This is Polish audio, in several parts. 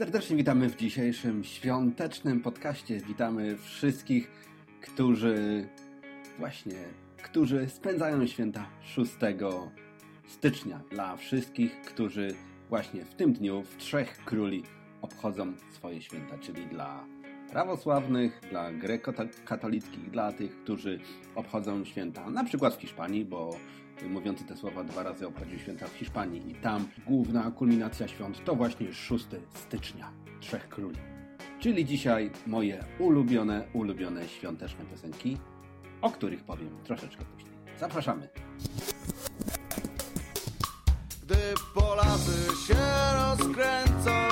Serdecznie witamy w dzisiejszym świątecznym podcaście. Witamy wszystkich, którzy właśnie, którzy spędzają święta 6 stycznia. Dla wszystkich, którzy właśnie w tym dniu, w Trzech Króli, obchodzą swoje święta, czyli dla prawosławnych, dla grekokatolickich, dla tych, którzy obchodzą święta na przykład w Hiszpanii, bo mówiący te słowa dwa razy obchodził święta w Hiszpanii i tam główna kulminacja świąt to właśnie 6 stycznia, Trzech Króli. Czyli dzisiaj moje ulubione, ulubione świąteczne piosenki, o których powiem troszeczkę później. Zapraszamy! Gdy Polacy się rozkręcą,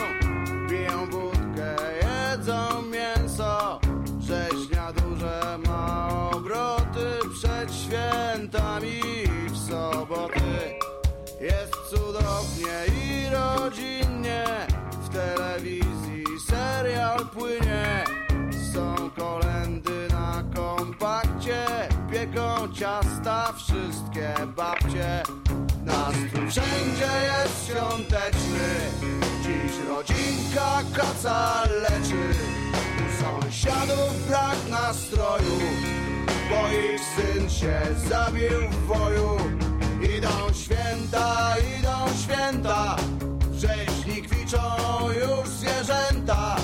płynie. Są kolendy na kompakcie, pieką ciasta wszystkie babcie. Nastrój wszędzie jest świąteczny, dziś rodzinka kaca leczy. U sąsiadów brak nastroju, bo ich syn się zabił w boju. Idą święta, idą święta, wrześni kwiczą już zwierzęta.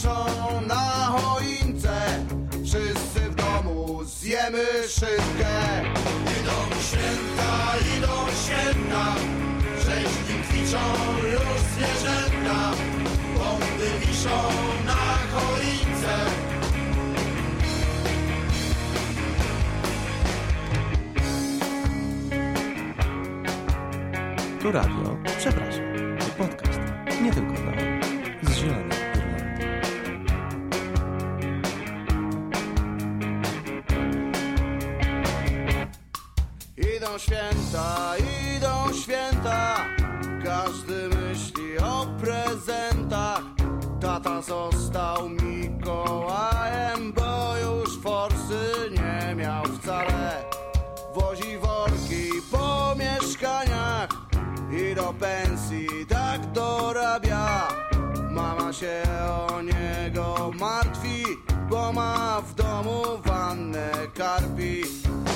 Wiszą na choince, wszyscy w domu zjemy szynkę. Idą święta, idą święta, wrześni kwiczą już zwierzęta, bomby wiszą na choince. Tu radio, przepraszam, się o niego martwi, bo ma w domu wannę karpi.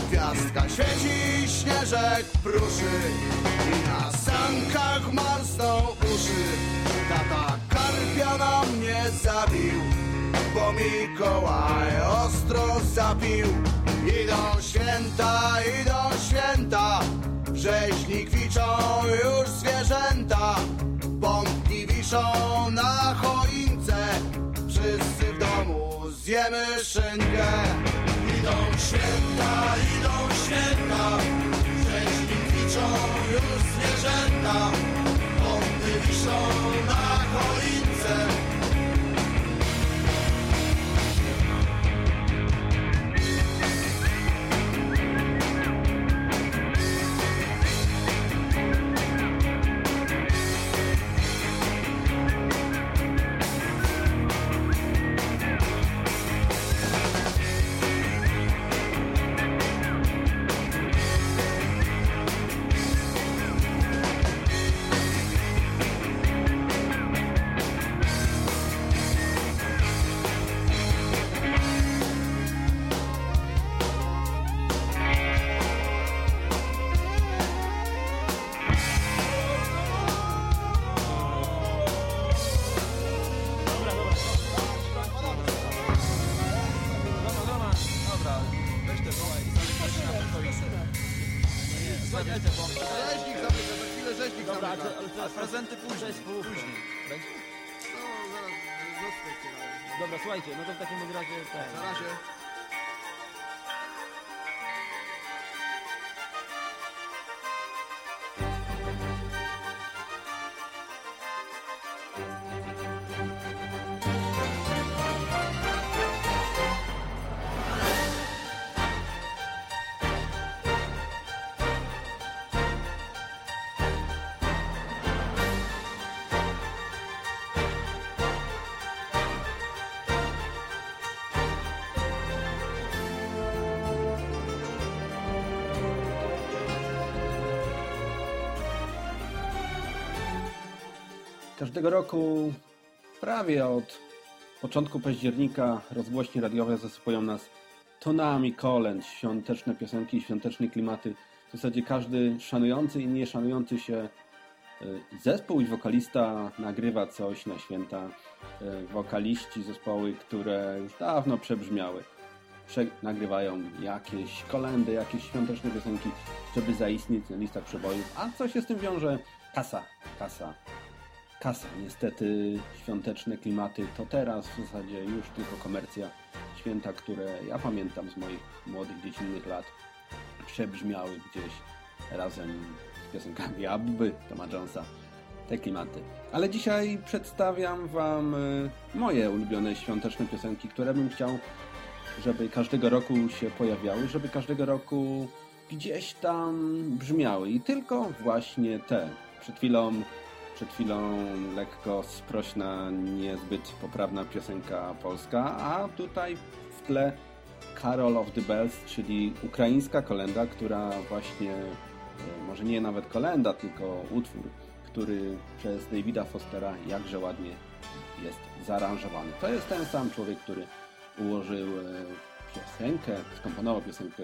Gwiazdka świeci, śnieżek pruszy i na sankach marsną uszy. Tata karpia na mnie zabił, bo Mikołaj ostro zapił. Idą święta, idą święta, wrześni kwiczą już zwierzęta. Bombki wiszą na choince, wszyscy w domu zjemy szynkę. Idą święta, idą święta, wcześniej kwiczą już zwierzęta, bomby wiszą na choince. Każdego roku, prawie od początku października, rozgłośnie radiowe zasypują nas tonami kolęd, świąteczne piosenki, świąteczne klimaty. W zasadzie każdy szanujący i nieszanujący się y, zespół i wokalista nagrywa coś na święta. Y, Wokaliści, zespoły, które już dawno przebrzmiały, prze nagrywają jakieś kolendy, jakieś świąteczne piosenki, żeby zaistnieć na listach przebojów. A co się z tym wiąże? Kasa, kasa, kasa. Niestety świąteczne klimaty to teraz w zasadzie już tylko komercja. Święta, które ja pamiętam z moich młodych, dziecinnych lat, przebrzmiały gdzieś razem z piosenkami Abby, Toma Jonesa, te klimaty. Ale dzisiaj przedstawiam Wam y, moje ulubione świąteczne piosenki, które bym chciał, żeby każdego roku się pojawiały, żeby każdego roku gdzieś tam brzmiały. I tylko właśnie te. Przed chwilą przed chwilą lekko sprośna, niezbyt poprawna piosenka polska, a tutaj w tle Carol of the Bells, czyli ukraińska kolenda, która właśnie, e, może nie nawet kolenda, tylko utwór, który przez Davida Fostera jakże ładnie jest zaaranżowany. To jest ten sam człowiek, który ułożył e, piosenkę, skomponował piosenkę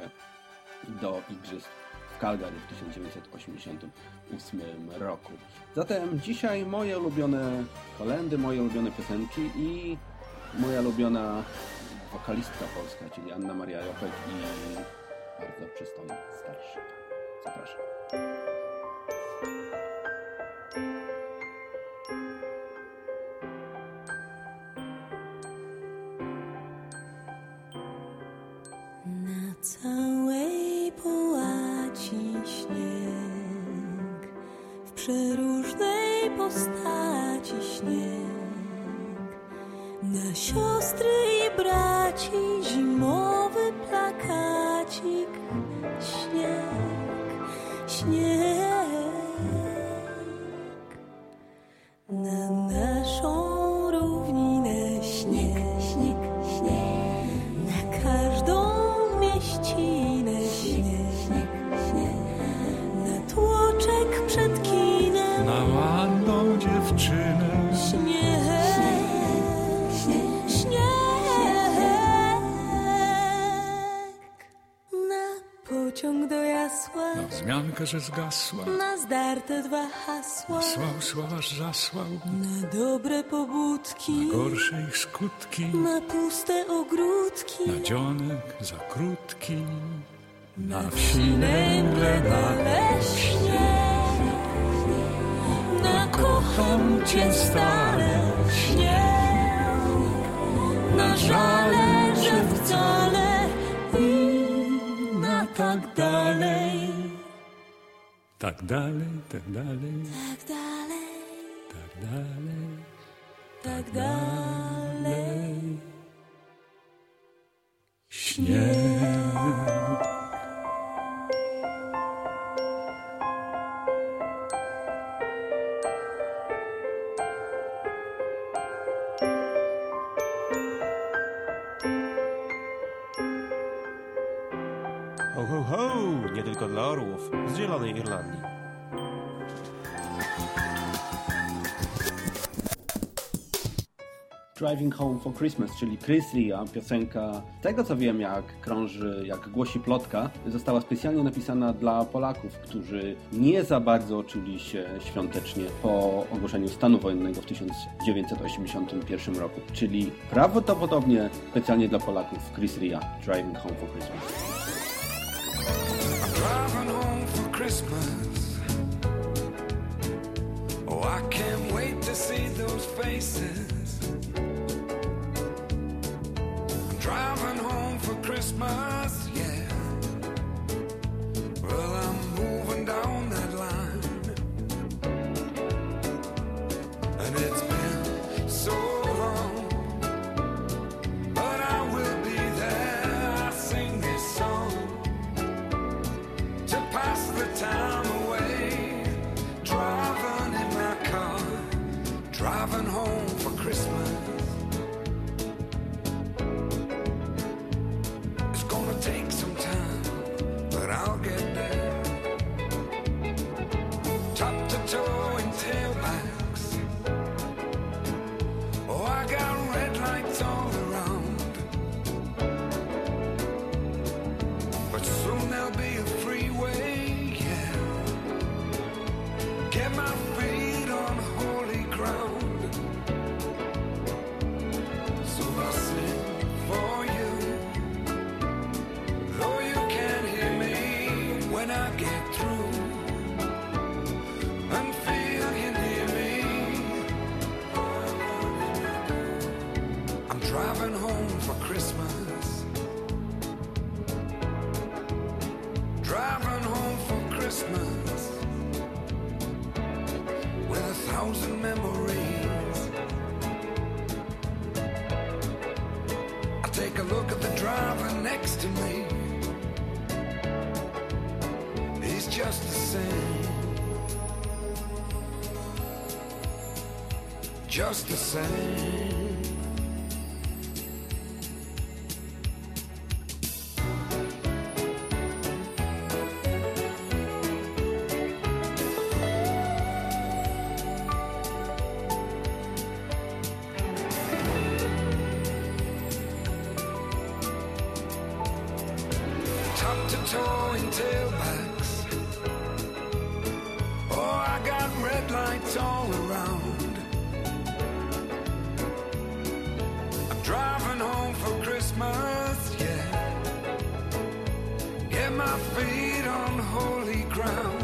do Igrzysk Calgary w 1988 roku. Zatem dzisiaj moje ulubione kolendy, moje ulubione piosenki i moja ulubiona wokalistka polska, czyli Anna Maria Jopek i bardzo przystojny starszy. Zapraszam. Na postaci śnieg. Na siostry Na że zgasła, na zdarte dwa hasła, słał, sławasz zasłał, na dobre pobudki, gorsze ich skutki, na puste ogródki. na dzionek za krótki, na wsi nęgle na leśnie. Na kocham cię stale. śnie Na żale, że wcale. I na tak dalej tak dalej, tak dalej, Tak dalej, tak dalej, tak dalej. Śnieg. Tylko dla orłów z Zielonej Irlandii. Driving Home for Christmas, czyli Chris Ria, piosenka, z tego co wiem, jak krąży, jak głosi plotka, została specjalnie napisana dla Polaków, którzy nie za bardzo czuli się świątecznie po ogłoszeniu stanu wojennego w 1981 roku. Czyli prawdopodobnie specjalnie dla Polaków Chris Ria, Driving Home for Christmas. Driving home for Christmas. Oh, I can't wait to see those faces. I'm driving home for Christmas, yeah. Top to toe in tailbacks. Oh, I got red lights all around. I'm driving home for Christmas, yeah. Get my feet on holy ground.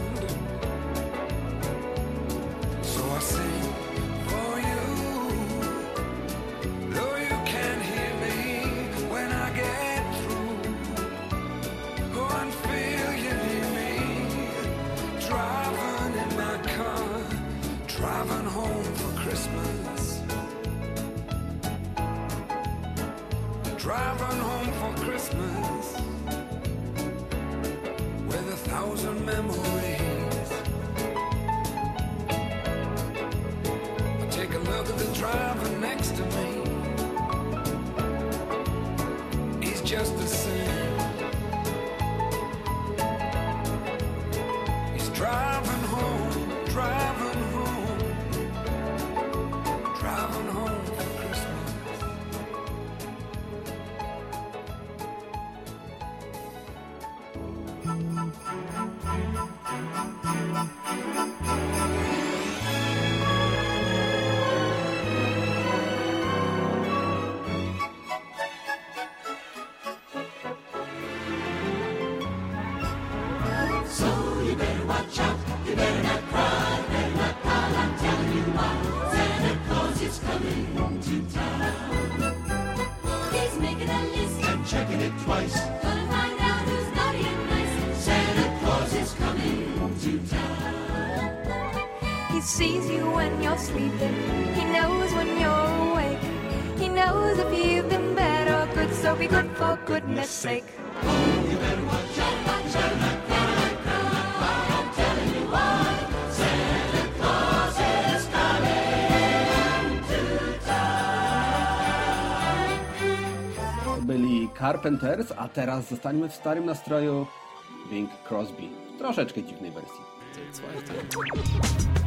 Sees you when you're sleeping. He knows when you're awake. He knows if you've been bad or good, so be good for goodness sake. To byli Carpenters, a teraz zostańmy w starym nastroju Bing Crosby. W troszeczkę dziwnej wersji.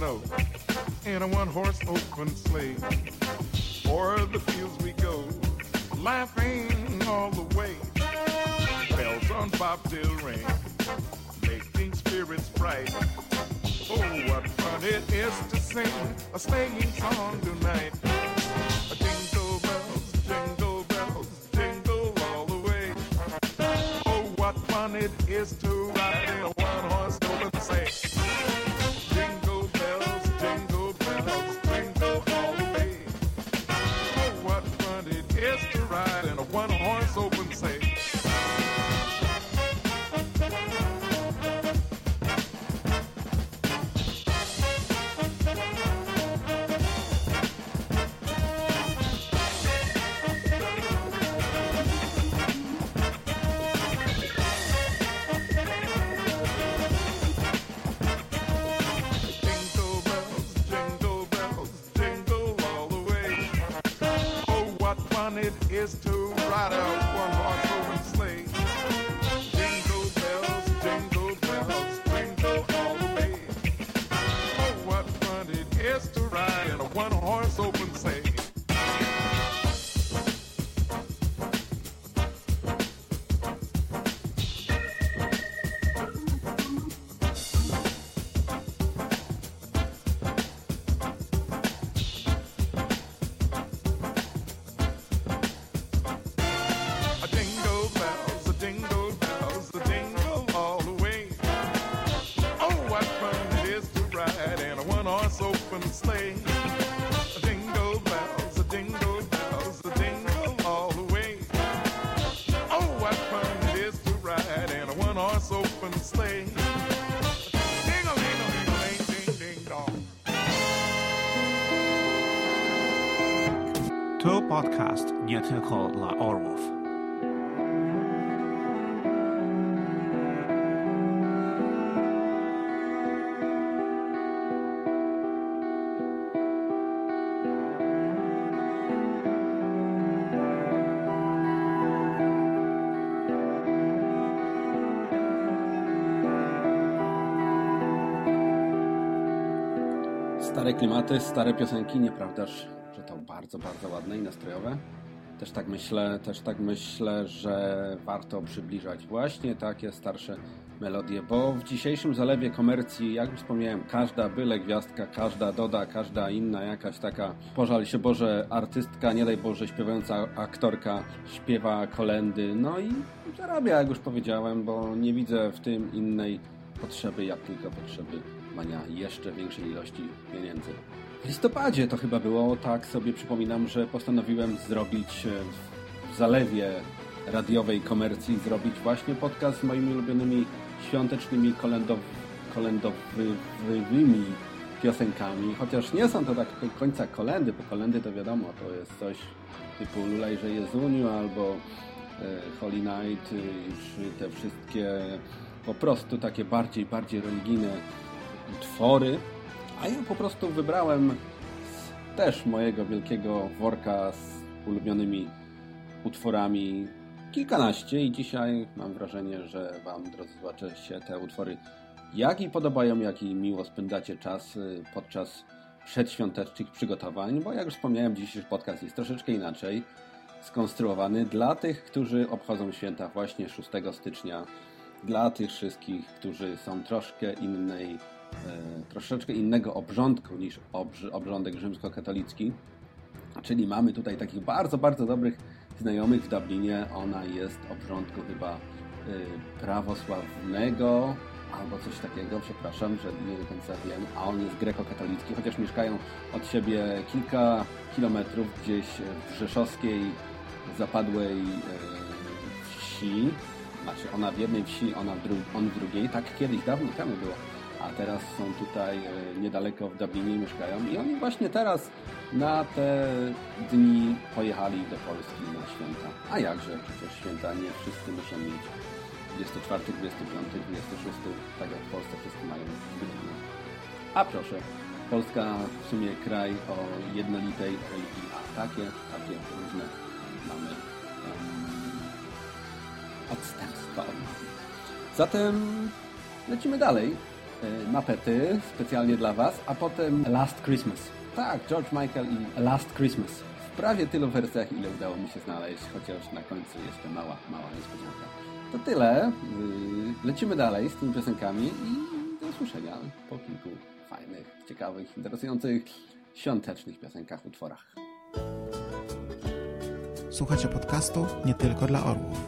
Snow in a one-horse open sleigh. O'er the fields we go, laughing all the way. Bells on bobtail ring, making spirits bright. Oh, what fun it is to sing a sleighing song tonight. Jingle bells, jingle bells, jingle all the way. Oh, what fun it is to ride in a one-horse open sleigh. open sleigh. To podcast, ling a. To call La Orwolf. Klimaty, stare piosenki, nieprawdaż, że to bardzo, bardzo ładne i nastrojowe? Też tak myślę, też tak myślę, że warto przybliżać właśnie takie starsze melodie, bo w dzisiejszym zalewie komercji, jak już wspomniałem, każda byle gwiazdka, każda doda, każda inna jakaś taka, pożal się Boże, artystka, nie daj Boże, śpiewająca aktorka, śpiewa kolendy, no i zarabia, jak już powiedziałem, bo nie widzę w tym innej potrzeby, jak tylko potrzeby mania jeszcze większej ilości pieniędzy. W listopadzie to chyba było, tak sobie przypominam, że postanowiłem zrobić e, w zalewie radiowej komercji, zrobić właśnie podcast z moimi ulubionymi świątecznymi kolendow, kolendowymi piosenkami, chociaż nie są to tak końca kolendy, bo kolendy to wiadomo, to jest coś typu Lulejże Jezuniu albo e, Holy Night, czy te wszystkie po prostu takie bardziej, bardziej religijne utwory, a ja po prostu wybrałem z też mojego wielkiego worka z ulubionymi utworami kilkanaście i dzisiaj mam wrażenie, że Wam, drodzy słuchacze, się te utwory jak i podobają, jak i miło spędzacie czas y, podczas przedświątecznych przygotowań, bo jak już wspomniałem, dzisiejszy podcast jest troszeczkę inaczej. skonstruowany dla tych, którzy obchodzą święta właśnie 6 stycznia, dla tych wszystkich, którzy są troszkę innej, troszeczkę innego obrządku niż obrz- obrządek rzymskokatolicki. Czyli mamy tutaj takich bardzo, bardzo dobrych znajomych w Dublinie. Ona jest obrządku chyba y, prawosławnego albo coś takiego, przepraszam, że nie do końca wiem, a on jest grekokatolicki, chociaż mieszkają od siebie kilka kilometrów gdzieś w rzeszowskiej zapadłej y, wsi. Znaczy ona w jednej wsi, ona w on w drugiej. Tak kiedyś, dawno temu było. A teraz są tutaj e, niedaleko w Dublinie mieszkają i oni właśnie teraz na te dni pojechali do Polski na święta. A jakże, przecież święta nie wszyscy muszą mieć 24, 25, 26, tak jak w Polsce wszyscy mają grudniu. A proszę, Polska w sumie kraj o jednolitej religii, a takie, takie różne mamy em, odstępstwa od nas. Zatem lecimy dalej. Mapety specjalnie dla Was, a potem Last Christmas. Tak, George Michael i Last Christmas. W prawie tylu wersjach, ile udało mi się znaleźć, chociaż na końcu jeszcze mała, mała niespodzianka. To tyle. Y, Lecimy dalej z tymi piosenkami i do usłyszenia po kilku fajnych, ciekawych, interesujących, świątecznych piosenkach, utworach. Słuchajcie podcastu nie tylko dla orłów.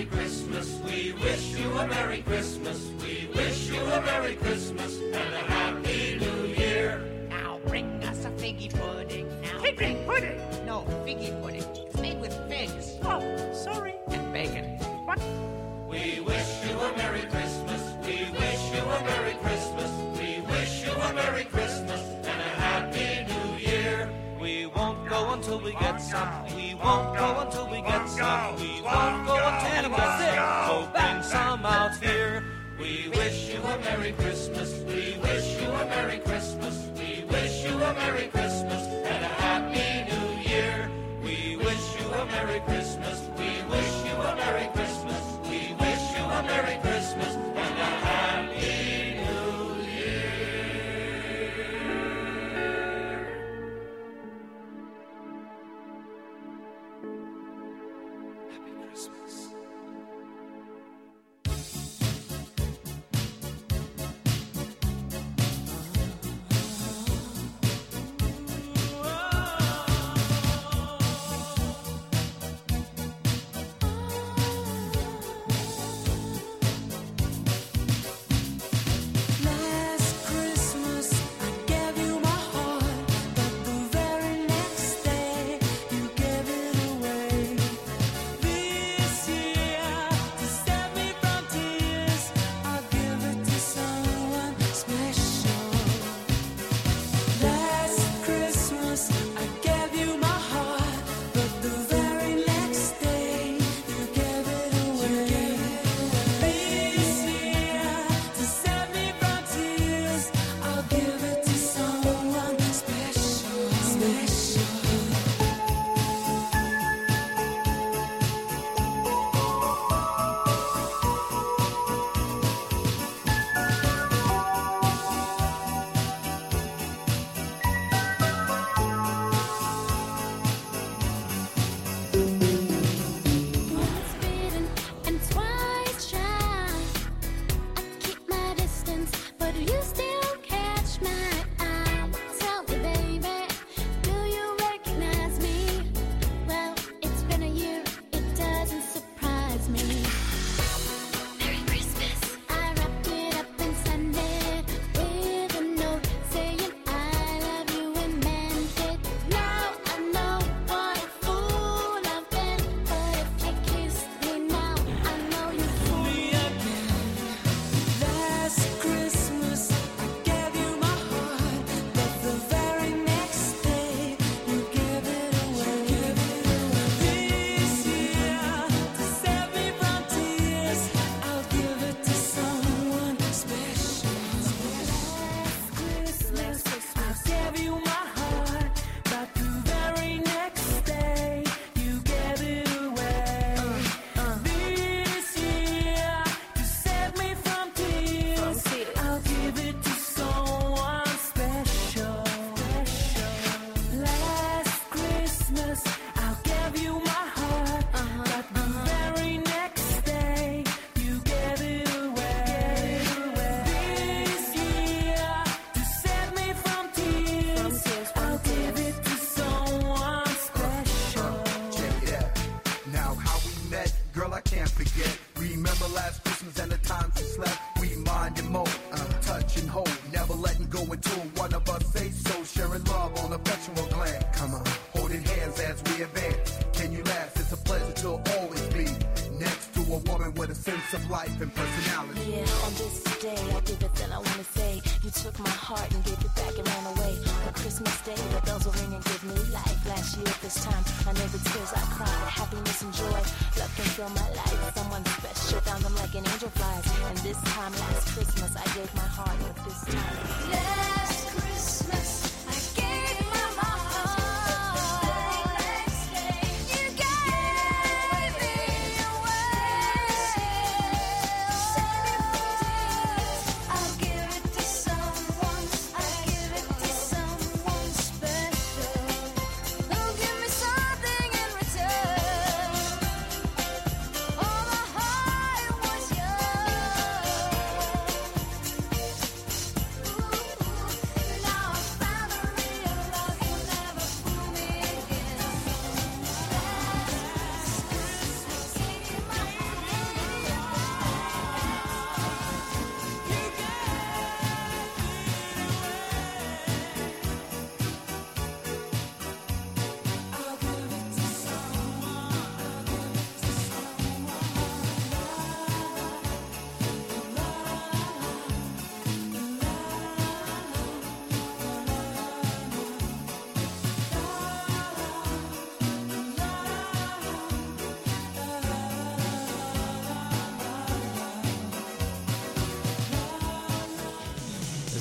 Merry Christmas. We wish you a Merry Christmas. We wish you a Merry Christmas and a Happy New Year. Now bring us a figgy pudding. Now figgy pudding? No, figgy pudding. It's made with figs. Oh, sorry. And bacon. What? We wish you a Merry Christmas. We wish you a Merry Christmas. We wish you a Merry Christmas and a Happy New Year. We won't go until we get oh, some. We won't go until we get some. We won't go until We wish you a Merry Christmas. We wish you a Merry Christmas. We wish you a Merry Christmas as we advance. Can you last? It's a pleasure to always be next to a woman with a sense of life and personality. Yeah, on this day, I did the thing I wanna say. You took my heart and gave it back and ran away. On Christmas Day, the bells will ring and give me life. Last year at this time, I know the tears I cried, the happiness and joy. Love can fill my life. Someone special found them like an angel flies. And this time, last Christmas, I gave my heart, but this time.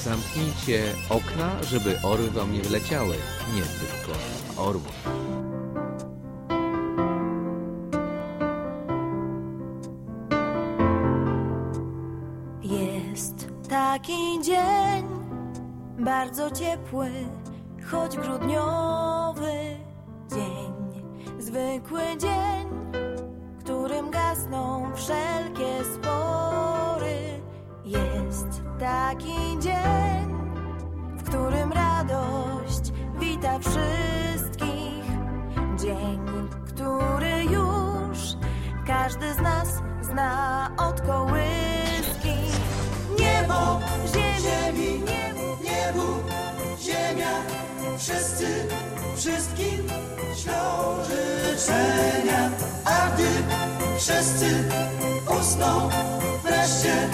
Zamknijcie okna, żeby orły wam nie wleciały. Nie tylko orłów. Jest taki dzień, bardzo ciepły, choć grudniowy dzień. Zwykły dzień, którym gasną wszelkie spory. Jest taki dzień, w którym radość wita wszystkich. Dzień, który już każdy z nas zna od kołyski. Niebo, ziemi, niebu, ziemia, wszyscy, wszystkim ślą życzenia. A gdy wszyscy usną, wreszcie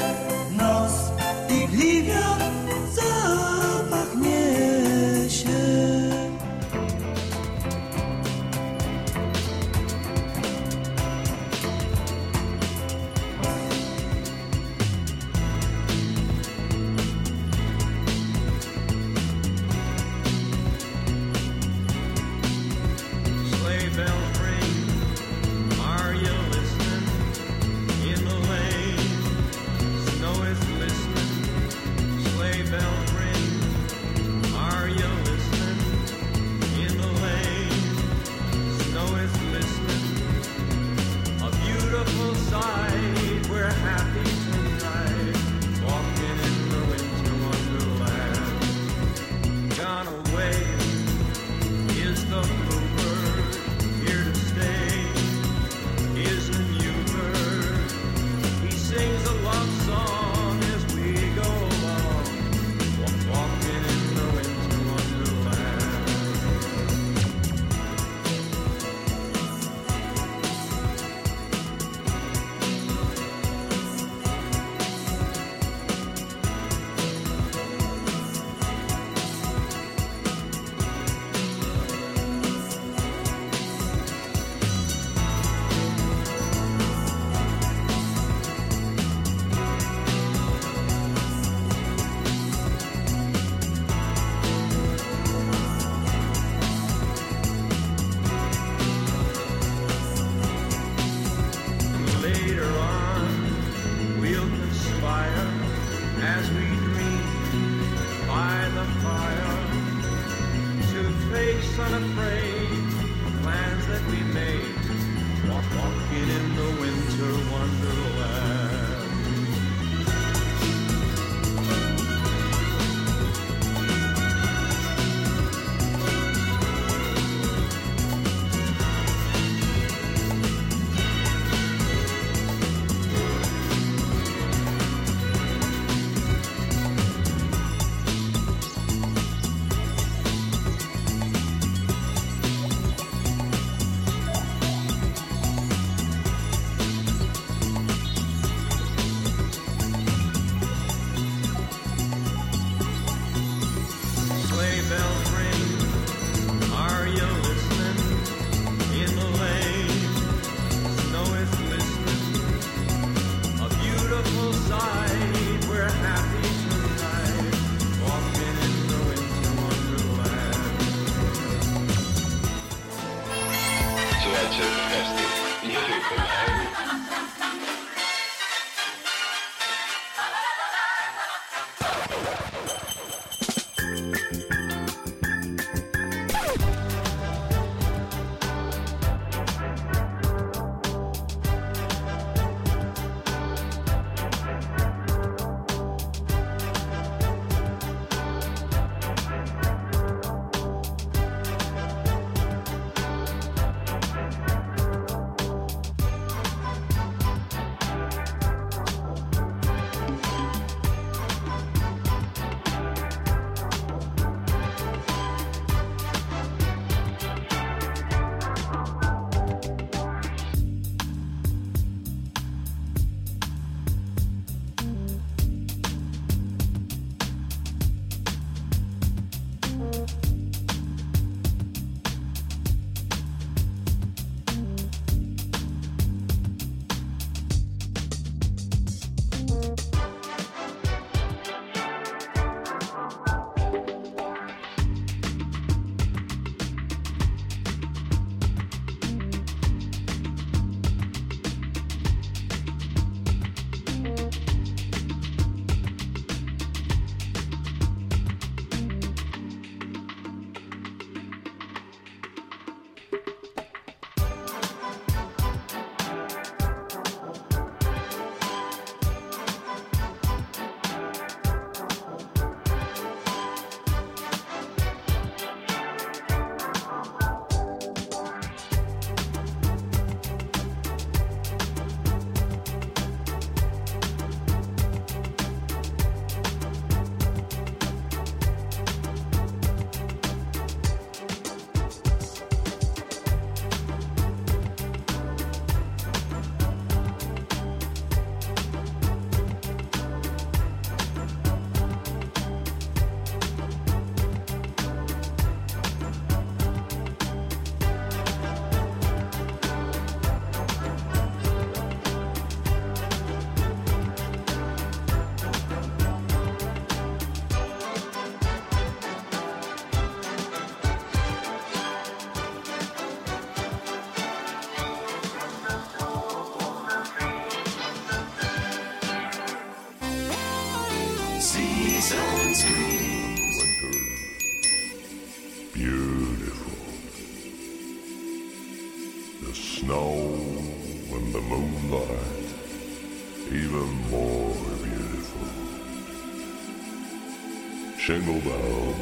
Bells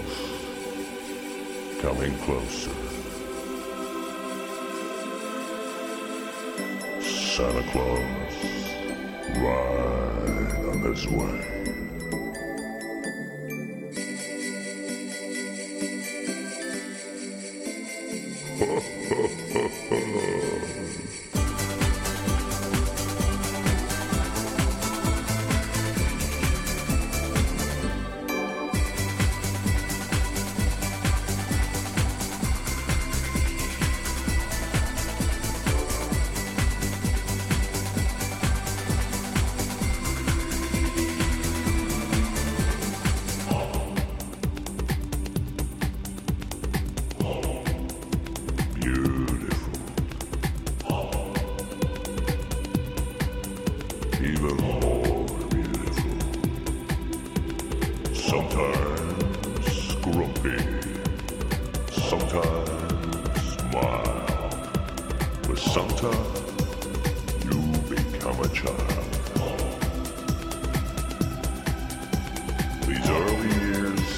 coming closer. Santa Claus right on his way. Sometimes grumpy, sometimes mild, but sometimes you become a child. These early years,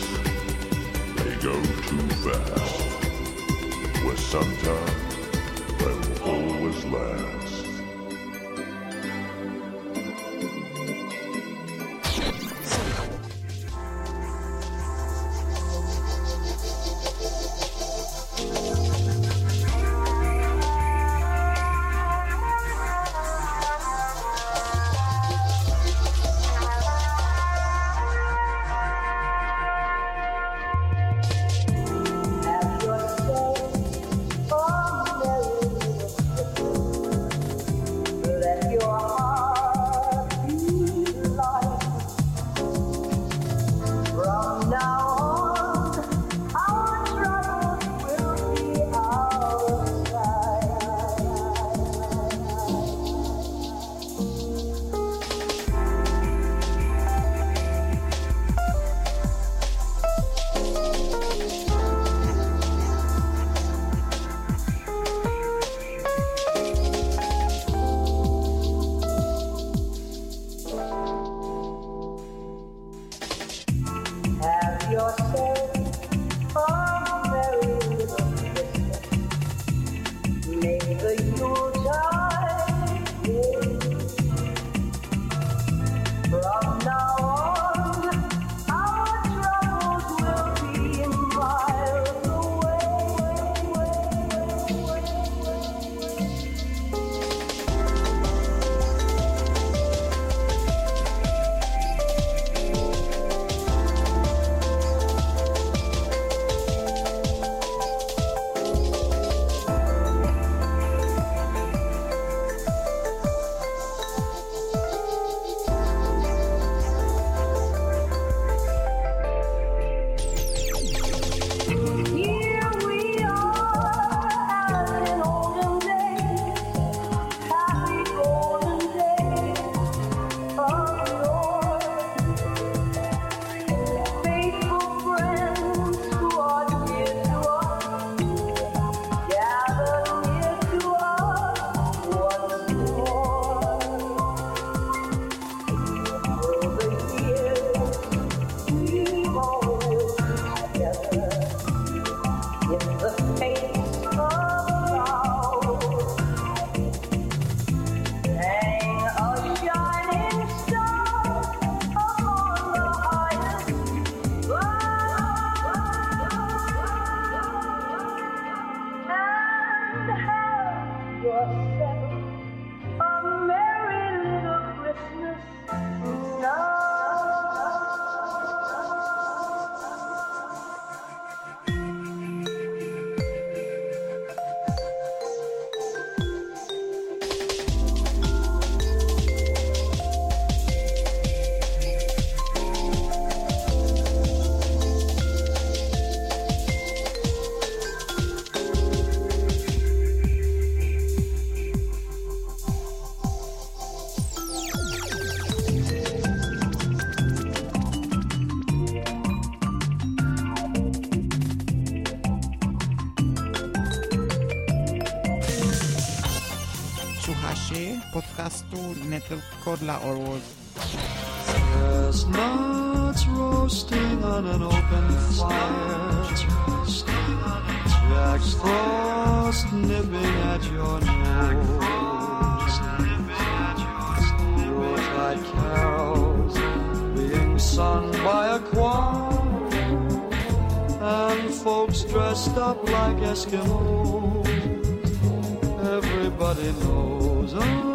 they go too fast, where sometimes they will always last. Podcastu nie tylko dla orłów. Chestnuts roasting on an open fire. Jack Frost nipping at your nose. Yuletide carols being sung by a choir. And folks dressed up like Eskimos. Everybody knows a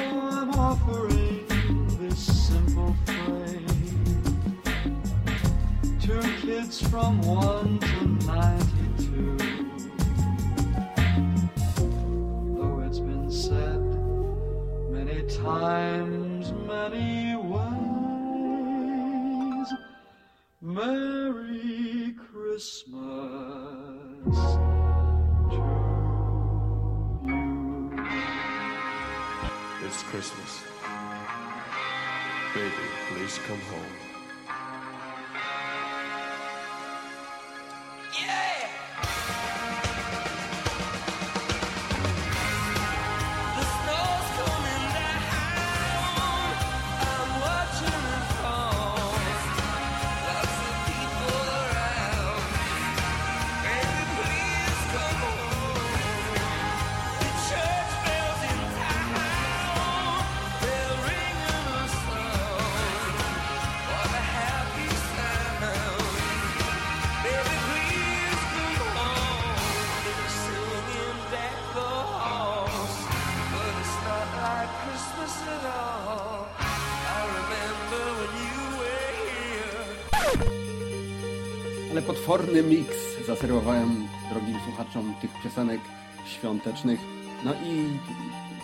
kids from 1 to 92. Though it's been said many times, many ways, Merry Christmas. It's Christmas. Baby, please come home. Piosenek świątecznych. No i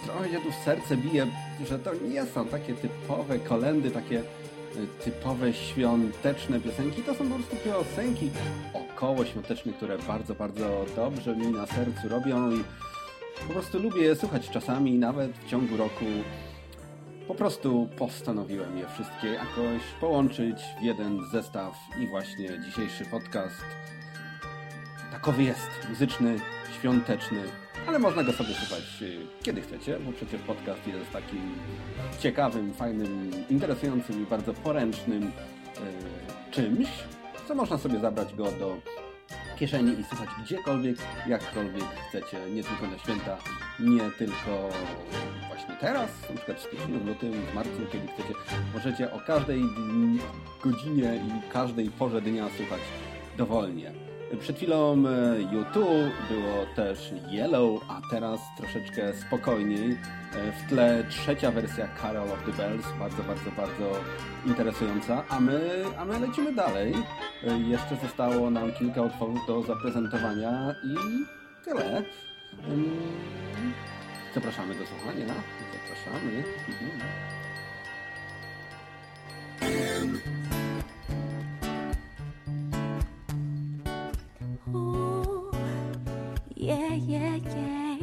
trochę się tu w serce bije, że to nie są takie typowe kolendy, takie y, typowe świąteczne piosenki. To są po prostu piosenki około świąteczne, które bardzo, bardzo dobrze mi na sercu robią i po prostu lubię je słuchać czasami, nawet w ciągu roku. Po prostu postanowiłem je wszystkie jakoś połączyć w jeden zestaw i właśnie dzisiejszy podcast takowy jest, muzyczny, świąteczny, ale można go sobie słuchać y, kiedy chcecie, bo przecież podcast jest takim ciekawym, fajnym, interesującym i bardzo poręcznym y, czymś, co można sobie zabrać go do kieszeni i słuchać gdziekolwiek, jakkolwiek chcecie, nie tylko na święta, nie tylko właśnie teraz, na przykład w styczniu, w lutym, w marcu, kiedy chcecie. Możecie o każdej godzinie i każdej porze dnia słuchać dowolnie. Przed chwilą e, U2 było też Yellow, a teraz troszeczkę spokojniej. E, W tle trzecia wersja Carol of the Bells, bardzo, bardzo, bardzo interesująca. A my, a my lecimy dalej. E, Jeszcze zostało nam kilka utworów do zaprezentowania i tyle. Zapraszamy do słuchania. Zapraszamy. Yeah, yeah, yeah.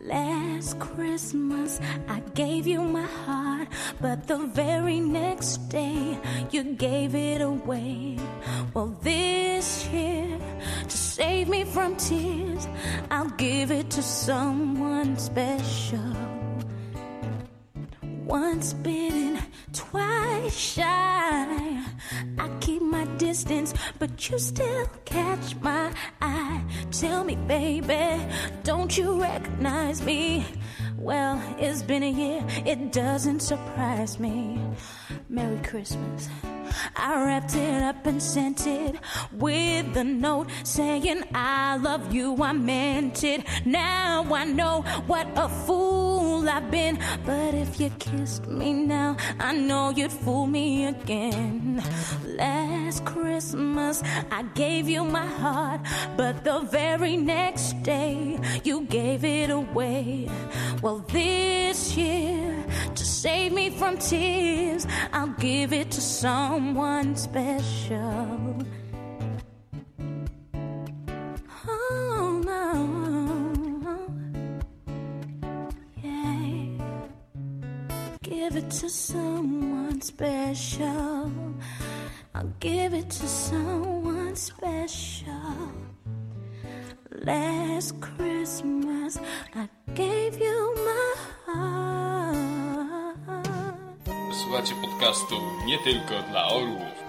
Last Christmas I gave you my heart, but the very next day you gave it away. Well, this year, to save me from tears, I'll give it to someone special. Once bitten, twice shy. I keep my distance, but you still catch my eye. Tell me, baby, don't you recognize me? Well, it's been a year, it doesn't surprise me. Merry Christmas. I wrapped it up and sent it with a note saying I love you. I meant it. Now I know what a fool I've been. But if you kissed me now, I know you'd fool me again. Last Christmas I gave you my heart, but the very next day you gave it away. Well, this year to save me from tears, I'll give it to someone special. Oh no, yeah. Give it to someone special. I'll give it to someone special. Last Christmas I gave you my heart. Słuchacie podcastu nie tylko dla orłów.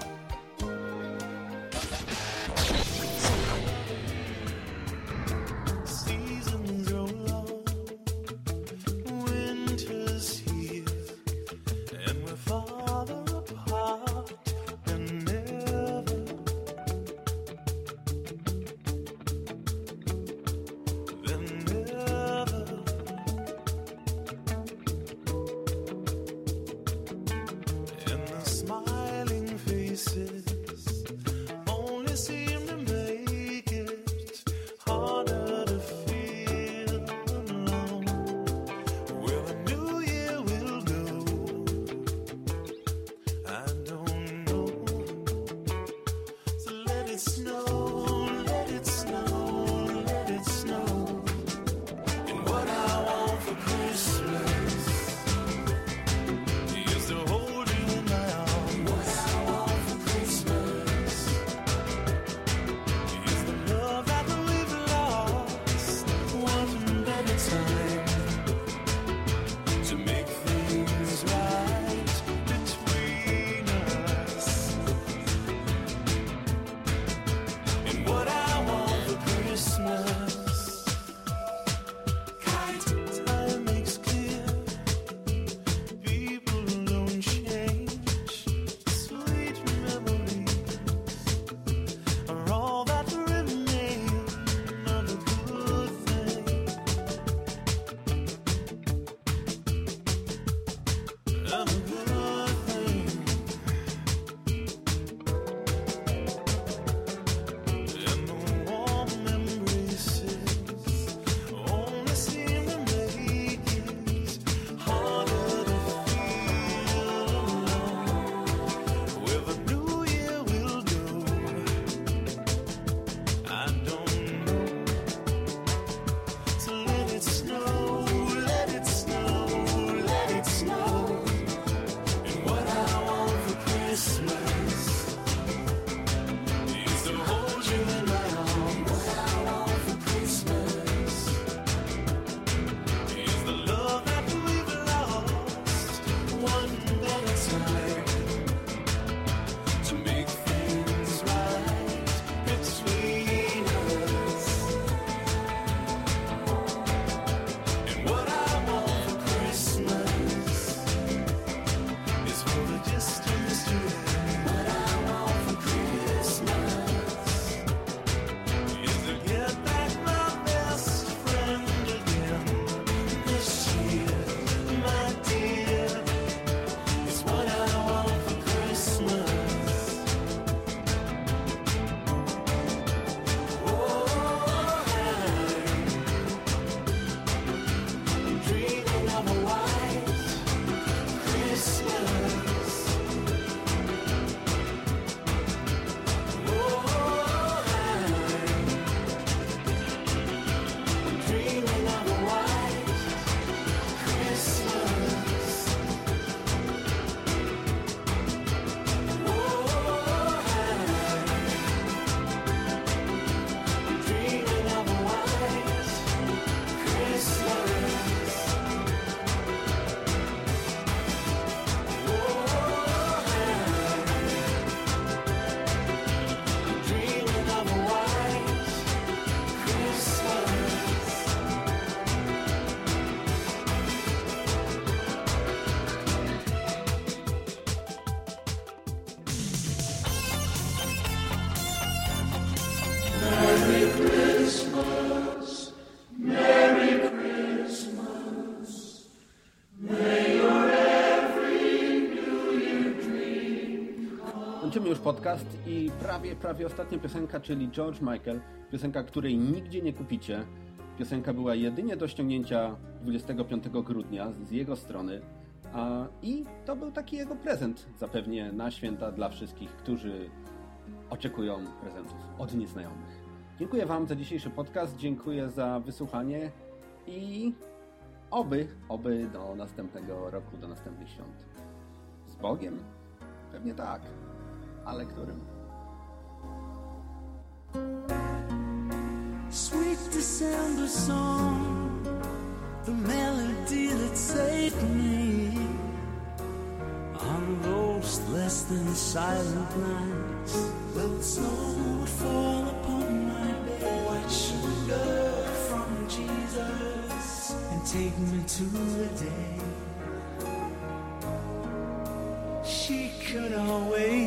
Podcast i prawie, prawie ostatnia piosenka, czyli George Michael. Piosenka, której nigdzie nie kupicie. Piosenka była jedynie do ściągnięcia 25 grudnia z jego strony. A, I to był taki jego prezent zapewnie na święta dla wszystkich, którzy oczekują prezentów od nieznajomych. Dziękuję Wam za dzisiejszy podcast, dziękuję za wysłuchanie i oby, oby do następnego roku, do następnych świąt. Z Bogiem? Pewnie tak, ale którym? Sweet December song, the melody that saved me on those less than silent nights. The snow would fall upon my bed, white sugar from Jesus, and take me to the day. She could always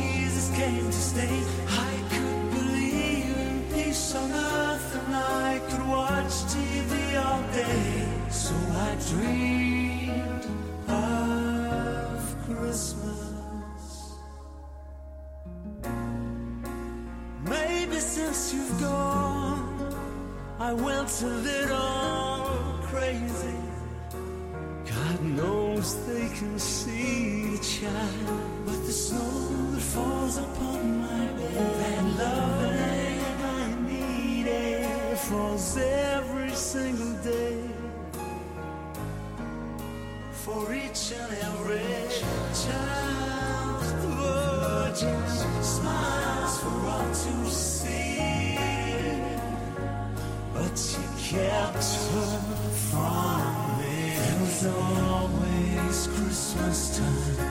came to stay. There was always Christmas time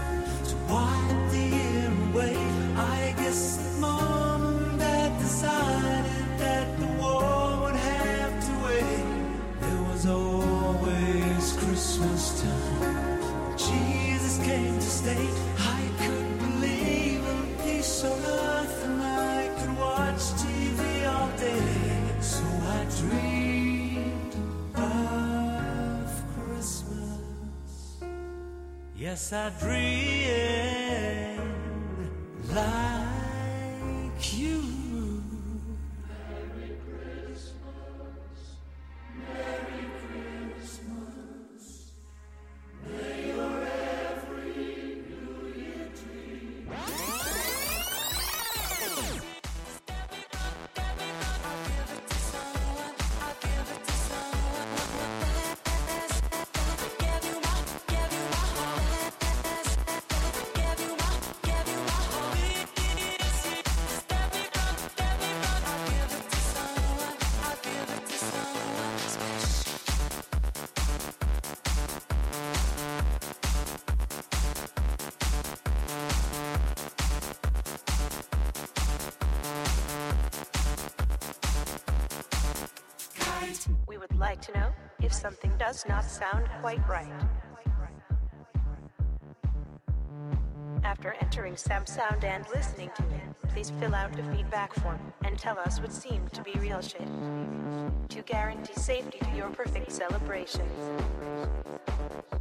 I could believe in peace on earth and I could watch TV all day. So I dreamed of Christmas. Yes, I dreamed something does not sound quite right. After entering some sound and listening to it, please fill out the feedback form and tell us what seemed to be real shit. To guarantee safety to your perfect celebrations.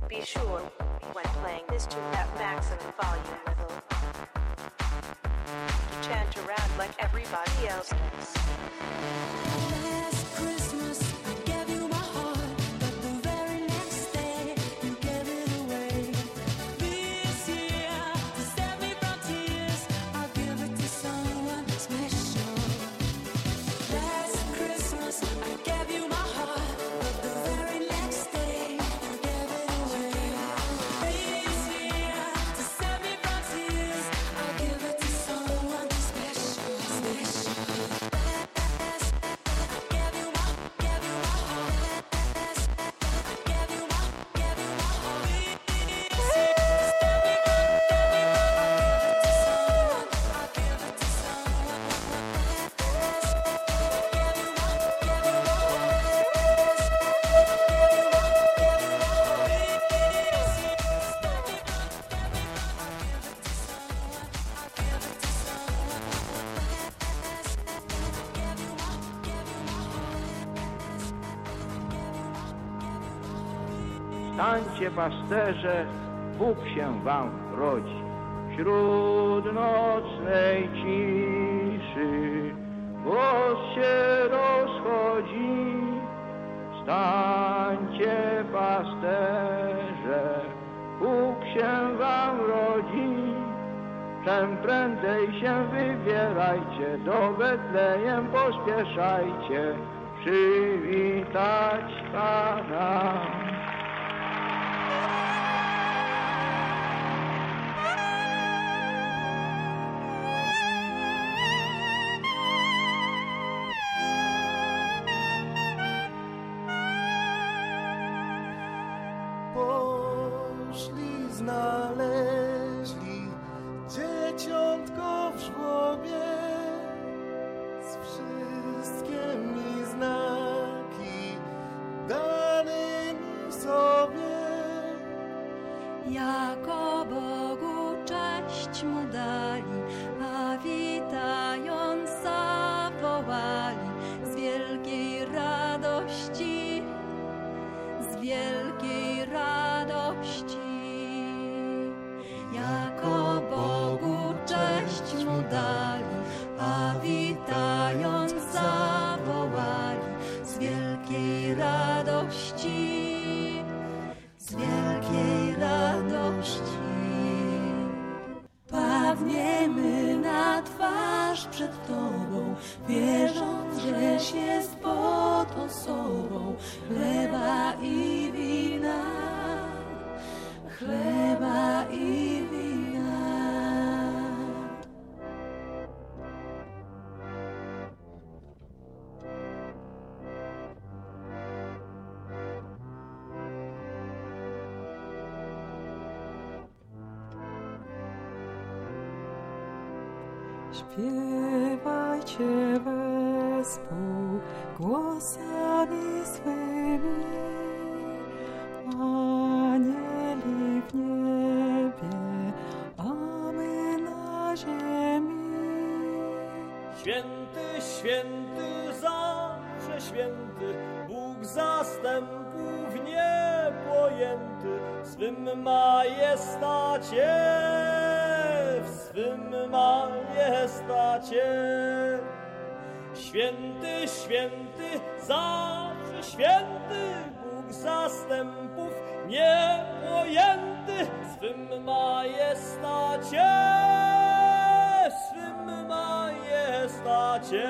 Be sure, when playing this tune at maximum volume level, to chant around like everybody else does. Stańcie pasterze, Bóg się wam rodzi. Wśród nocnej ciszy głos się rozchodzi. Stańcie pasterze, Bóg się wam rodzi. Czem prędzej się wybierajcie, do Betlejem pospieszajcie, przywitać Pana. Jako Bogu cześć mu dali, wishes majestacie, w swym majestacie. Święty, święty, zawsze święty, Bóg zastępów niepojęty, w swym majestacie, w swym majestacie.